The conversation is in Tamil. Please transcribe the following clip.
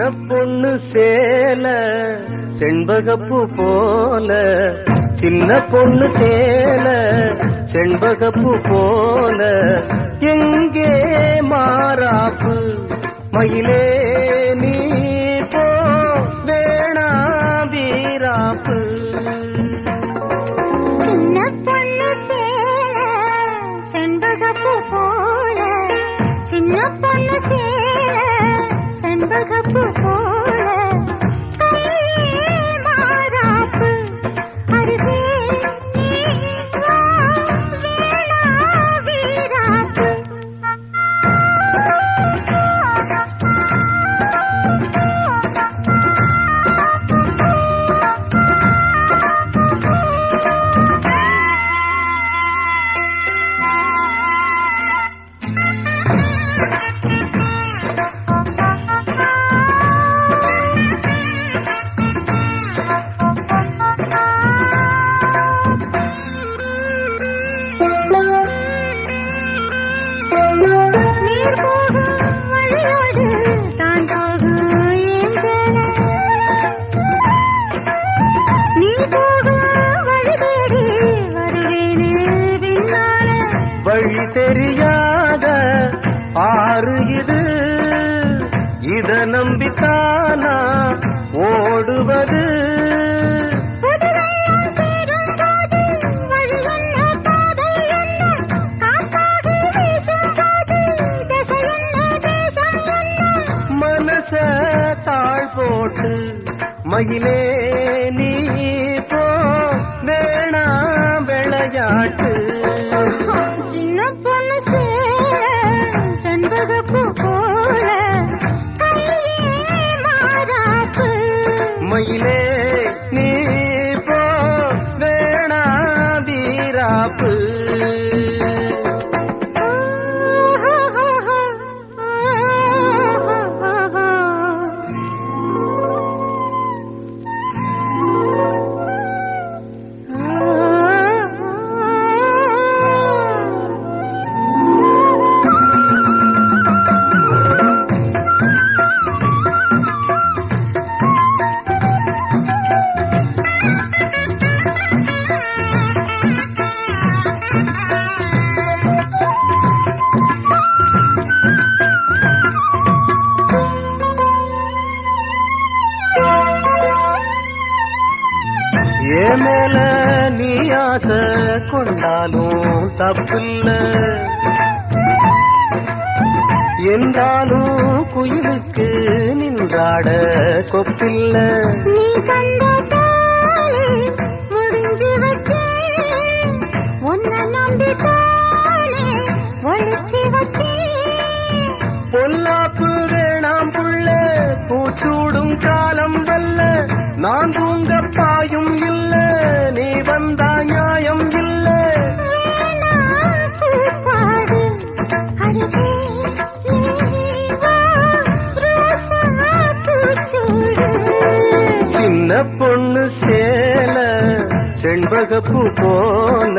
சின்ன பொண்ணு சேல செண்பகப்பு போல. சின்ன பொண்ணு சேல செண்பகப்பு போல. எங்கே மாறாப்பு மயிலே நீ போ வேணா வீராப்பு சின்ன பொண்ணு சேல செண்பகப்பு போல. சின்ன பொண்ணு சேல செண்பகப்பூ போல மாறாப்பு அருகே வீராப்பு இத நம்பித்தானா ஓடுவது? மனச தாழ் போட்டு மயிலே நீ போ வேணா விளையாட்டு. மயிலே ஏ மேல நீ ஆசை கொண்டாலும் தப்பில்ல. என்றாலும் குயிலுக்கு நின்றாட கொப்பில்ல. பொல்லாப்பு வேணாம் புள்ள பூச்சூடும் காலம் வல்ல. நான் தூங்க பாயும் சின்ன பொண்ணு சேல செண்பகப்பு போல.